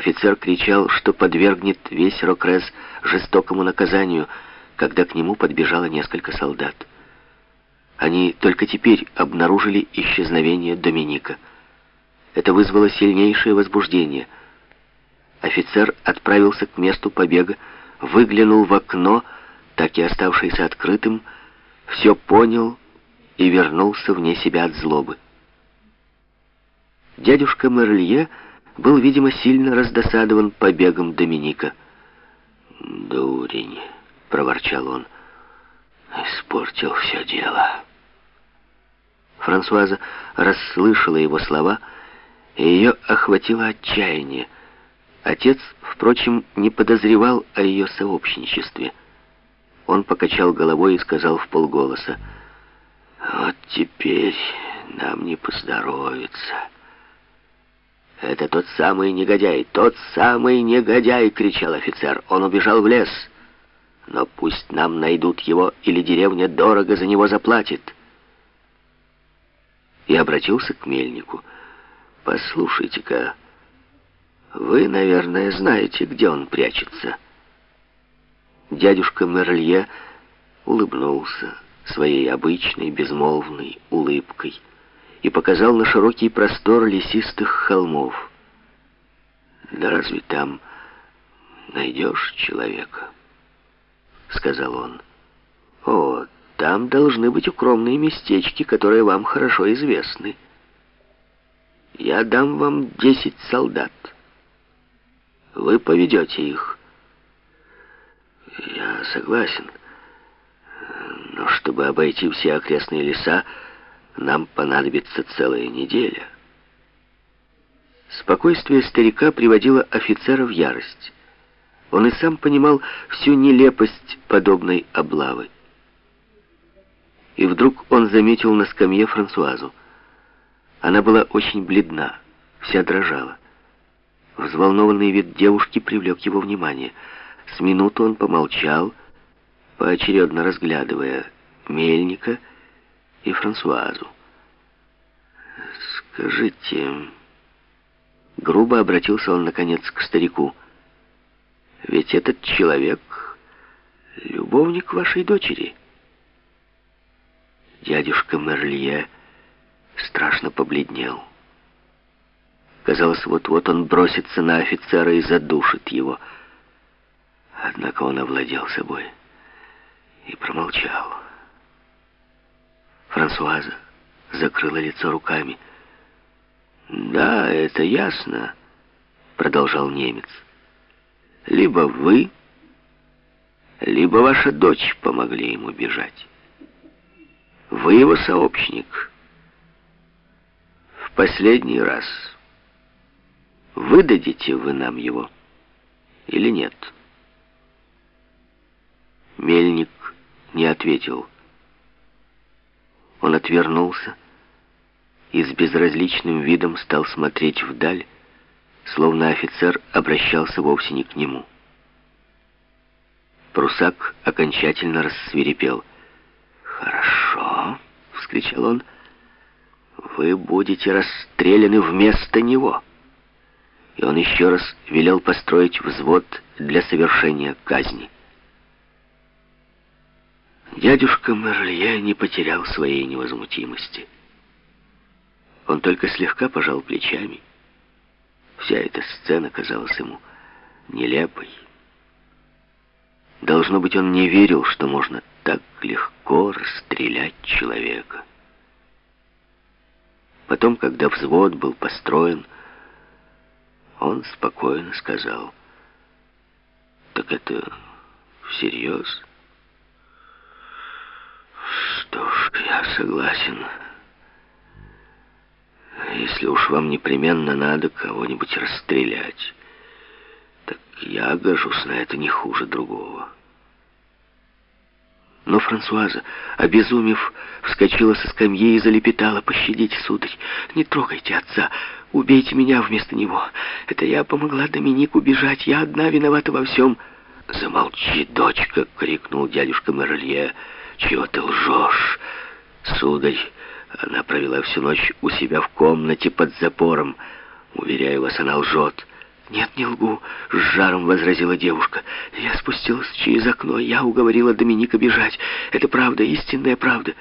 Офицер кричал, что подвергнет весь Рокрез жестокому наказанию, когда к нему подбежало несколько солдат. Они только теперь обнаружили исчезновение Доминика. Это вызвало сильнейшее возбуждение. Офицер отправился к месту побега, выглянул в окно, так и оставшееся открытым, все понял и вернулся вне себя от злобы. Дядюшка Мерлье был, видимо, сильно раздосадован побегом Доминика. «Дурень», — проворчал он, — «испортил все дело». Франсуаза расслышала его слова, и ее охватило отчаяние. Отец, впрочем, не подозревал о ее сообщничестве. Он покачал головой и сказал в полголоса, «Вот теперь нам не поздоровится». «Это тот самый негодяй, тот самый негодяй!» — кричал офицер. «Он убежал в лес. Но пусть нам найдут его, или деревня дорого за него заплатит». И обратился к мельнику. «Послушайте-ка, вы, наверное, знаете, где он прячется». Дядюшка Мерлье улыбнулся своей обычной безмолвной улыбкой и показал на широкий простор лесистых холмов. «Да разве там найдешь человека?» — сказал он. «О, там должны быть укромные местечки, которые вам хорошо известны. Я дам вам десять солдат. Вы поведете их». «Я согласен, но чтобы обойти все окрестные леса, нам понадобится целая неделя. Спокойствие старика приводило офицера в ярость. Он и сам понимал всю нелепость подобной облавы. И вдруг он заметил на скамье Франсуазу. Она была очень бледна, вся дрожала. Взволнованный вид девушки привлек его внимание. С минуту он помолчал, поочередно разглядывая Мельника и Франсуазу. «Скажите...» Грубо обратился он, наконец, к старику. «Ведь этот человек — любовник вашей дочери». Дядюшка Мерлье страшно побледнел. Казалось, вот-вот он бросится на офицера и задушит его. Однако он овладел собой и промолчал. Франсуаза закрыла лицо руками. «Да, это ясно», — продолжал немец. «Либо вы, либо ваша дочь помогли ему бежать. Вы его сообщник. В последний раз выдадите вы нам его или нет?» Мельник не ответил. Он отвернулся и с безразличным видом стал смотреть вдаль, словно офицер обращался вовсе не к нему. Прусак окончательно рассвирепел. «Хорошо!» — вскричал он. «Вы будете расстреляны вместо него!» И он еще раз велел построить взвод для совершения казни. Дядюшка Мерлье не потерял своей невозмутимости. Он только слегка пожал плечами. Вся эта сцена казалась ему нелепой. Должно быть, он не верил, что можно так легко расстрелять человека. Потом, когда взвод был построен, он спокойно сказал, «Так это всерьез?» «Что согласен». Если уж вам непременно надо кого-нибудь расстрелять, так я гожусь на это не хуже другого. Но Франсуаза, обезумев, вскочила со скамьи и залепетала. «Пощадите, сударь, не трогайте отца, убейте меня вместо него. Это я помогла Доминику бежать, я одна виновата во всем». «Замолчи, дочка!» — крикнул дядюшка Мерлье. «Чего ты лжешь, сударь?» Она провела всю ночь у себя в комнате под запором. Уверяю вас, она лжет. «Нет, не лгу», — с жаром возразила девушка. «Я спустилась через окно, я уговорила Доминика бежать. Это правда, истинная правда».